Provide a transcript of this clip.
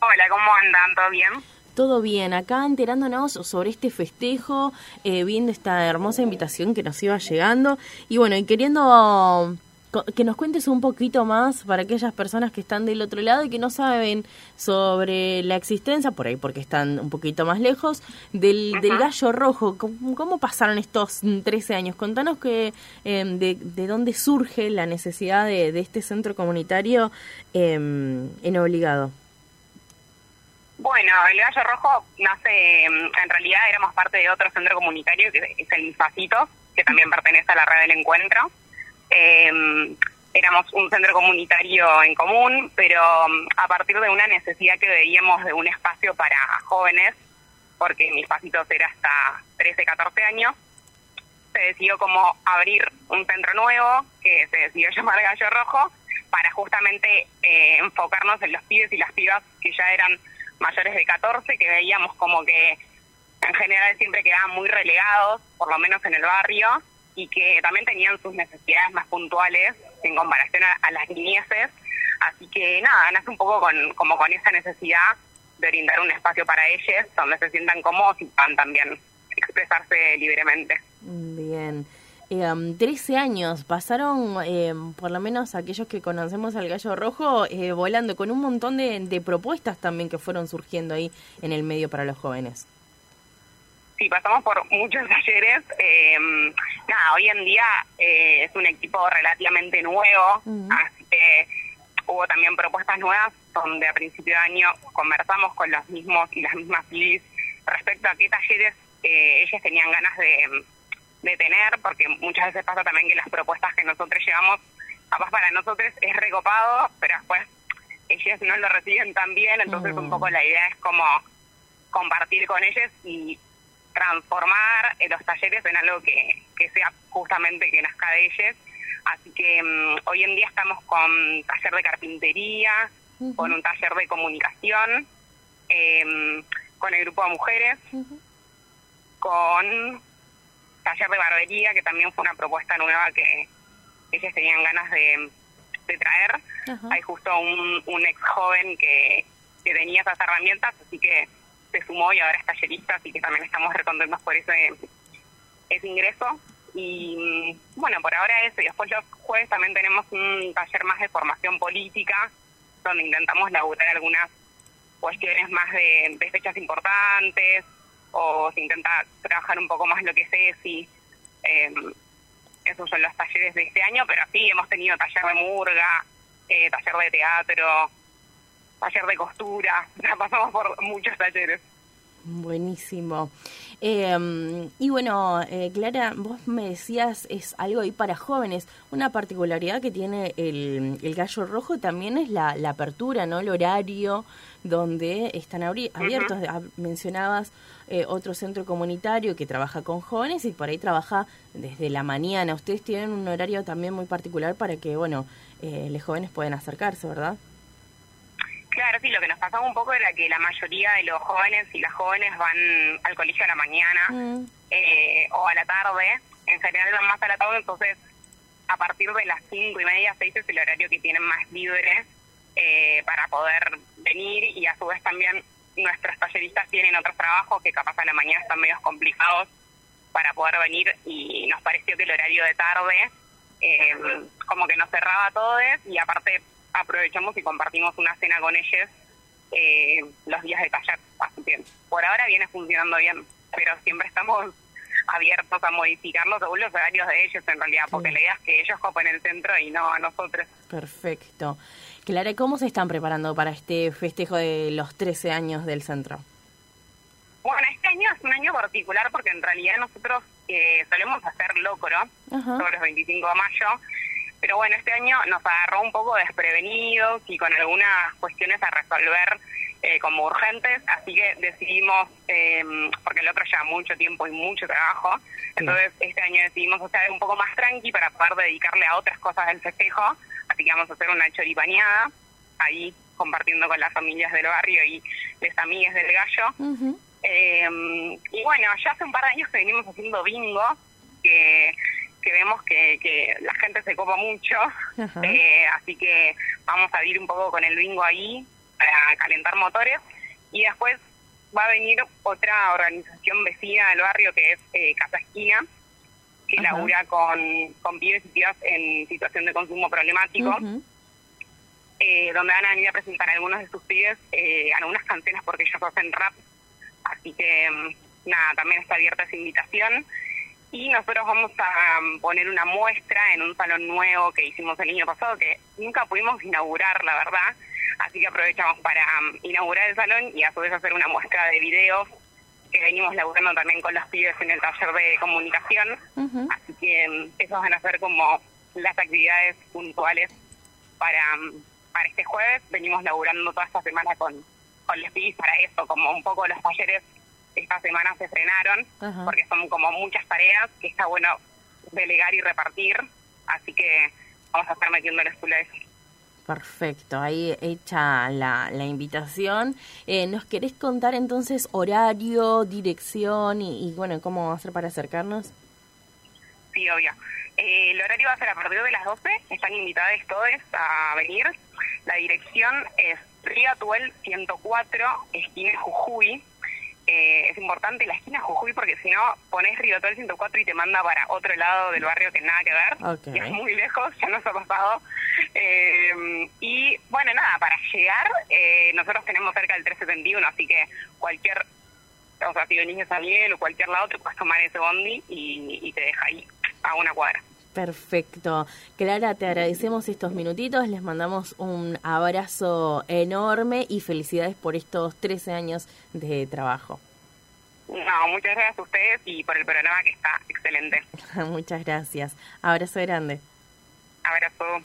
Hola, ¿cómo andan? ¿Todo bien? Todo bien, acá enterándonos sobre este festejo, eh, viendo esta hermosa invitación que nos iba llegando y bueno, y queriendo que nos cuentes un poquito más para aquellas personas que están del otro lado y que no saben sobre la existencia, por ahí porque están un poquito más lejos, del, del gallo rojo. ¿Cómo, pasaron estos 13 años? Contanos que, em, de, de, dónde surge la necesidad de, de este centro comunitario em, en Obligado. Bueno, el Gallo Rojo nace, em, en realidad éramos parte de otro centro comunitario que es el Misfacito, que también pertenece a la red del encuentro. Eh, éramos un centro comunitario en común, pero mm, a partir de una necesidad que veíamos de un espacio para jóvenes, porque mi espacito era hasta 13, 14 años, se decidió como abrir un centro nuevo que se decidió llamar Gallo Rojo para justamente eh, enfocarnos en los pibes y las pibas que ya eran mayores de 14, que veíamos como que en general siempre quedaban muy relegados, por lo menos en el barrio, y que también tenían sus necesidades más puntuales en comparación a, las niñeces. Así que nada, nace un poco con, como con esa necesidad de brindar un espacio para ellos donde se sientan cómodos y puedan también expresarse libremente. Bien. Eh, 13 años, pasaron eh, por lo menos aquellos que conocemos al gallo rojo eh, volando con un montón de propuestas también que fueron surgiendo ahí en el medio para los jóvenes. Sí, pasamos por muchos talleres. Eh, nada, hoy en día eh, es un equipo relativamente nuevo, así que hubo también propuestas nuevas donde a principio de año conversamos con los mismos y las mismas LIS respecto a qué talleres eh, ellas tenían ganas de, de tener, porque muchas veces pasa también que las propuestas que nosotros llevamos, capaz para nosotros es recopado, pero después ellas no lo reciben tan bien, entonces un poco la idea es como compartir con ellos y transformar los talleres en algo que, que sea justamente que nazca de ellos. Así que mm, hoy en día estamos con taller de carpintería, con un taller de comunicación, em, con el grupo de mujeres, con taller de barbería, que también fue una propuesta nueva que ellos tenían ganas de, traer. Hay justo un, un ex joven que, que tenía esas herramientas, así que se sumó y ahora es tallerista, así que también estamos recontentos por ese, ese ingreso. Y bueno, por ahora eso. Y después los jueves también tenemos un taller más de formación política, donde intentamos laburar algunas cuestiones más de, fechas importantes, o se intenta trabajar un poco más lo que es y Eh, esos son los talleres de este año, pero sí, hemos tenido taller de murga, eh, taller de teatro, taller de costura, pasamos por muchos talleres. Buenísimo. Eh, y bueno, eh, Clara, vos me decías, es algo ahí para jóvenes. Una particularidad que tiene el, el gallo rojo también es la, la, apertura, ¿no? El horario donde están abiertos. Mencionabas eh, otro centro comunitario que trabaja con jóvenes y por ahí trabaja desde la mañana. Ustedes tienen un horario también muy particular para que, bueno, eh, los jóvenes puedan acercarse, ¿verdad? Claro, sí, lo que nos pasaba un poco era que la mayoría de los jóvenes y las jóvenes van al colegio a la mañana mm. eh, o a la tarde, en general van más a la tarde, entonces a partir de las cinco y media, seis es el horario que tienen más libre eh, para poder venir. Y a su vez también nuestros talleristas tienen otros trabajos que capaz a la mañana están medio complicados para poder venir. Y nos pareció que el horario de tarde eh, como que nos cerraba a todos. Y aparte aprovechamos y compartimos una cena con ellos eh, los días de taller. Así que por ahora viene funcionando bien, pero siempre estamos abiertos a modificarlo según los horarios de ellos en realidad, porque la idea es que ellos copen el centro y no a nosotros. Perfecto. Clara, ¿cómo se están preparando para este festejo de los 13 años del centro? Bueno, este año es un año particular porque en realidad nosotros eh, solemos hacer locro sobre los 25 de mayo pero bueno, este año nos agarró un poco desprevenidos y con algunas cuestiones a resolver eh, como urgentes, así que decidimos, eh, porque el otro lleva mucho tiempo y mucho trabajo, entonces este año decidimos hacer un poco más tranqui para poder dedicarle a otras cosas del festejo, así que vamos a hacer una choripaneada ahí compartiendo con las familias del barrio y las amigas del gallo. eh, y bueno, ya hace un par de años que venimos haciendo bingo, que que vemos que, que la gente se copa mucho, eh, así que vamos a ir un poco con el bingo ahí, para calentar motores. Y después va a venir otra organización vecina del barrio que es eh, Casa Esquina, que labura con, con pibes y pibas en situación de consumo problemático. Eh, donde van a venir a presentar algunos de sus pibes eh, algunas canciones porque ellos hacen rap. Así que, mm, nada, también está abierta esa invitación. Y nosotros vamos a poner una muestra en un salón nuevo que hicimos el año pasado, que nunca pudimos inaugurar, la verdad. Así que aprovechamos para mm, inaugurar el salón y a su vez hacer una muestra de videos que venimos laburando también con los pibes en el taller de comunicación. Así que esos van a ser como las actividades puntuales para para este jueves. Venimos laburando toda esta semana con, con los pibes para eso, como un poco los talleres esta semana se frenaron, porque son como muchas tareas que está bueno delegar y repartir, así que vamos a estar metiéndole full a eso. Perfecto, ahí hecha la, la invitación. Eh, ¿Nos querés contar entonces horario, dirección y, y, bueno, cómo hacer para acercarnos? Sí, obvio. Eh, el horario va a ser a partir de las 12. Están invitados todos a venir. La dirección es Río Atuel 104, esquina Jujuy. Eh, importante la esquina Jujuy porque si no pones Río Atuel 104 y te manda para otro lado del barrio que nada que ver. Es muy lejos, ya nos ha pasado. Eh, y bueno, nada, para llegar, nosotros tenemos cerca del 371, así que cualquier, o sea, si venís de San Miguel o cualquier lado, te puedes tomar ese bondi y, y te deja ahí a una cuadra. Perfecto. Clara, te agradecemos estos minutitos, les mandamos un abrazo enorme y felicidades por estos 13 años de trabajo. No, muchas gracias a ustedes y por el programa que está excelente. muchas gracias. Abrazo grande. Abrazo.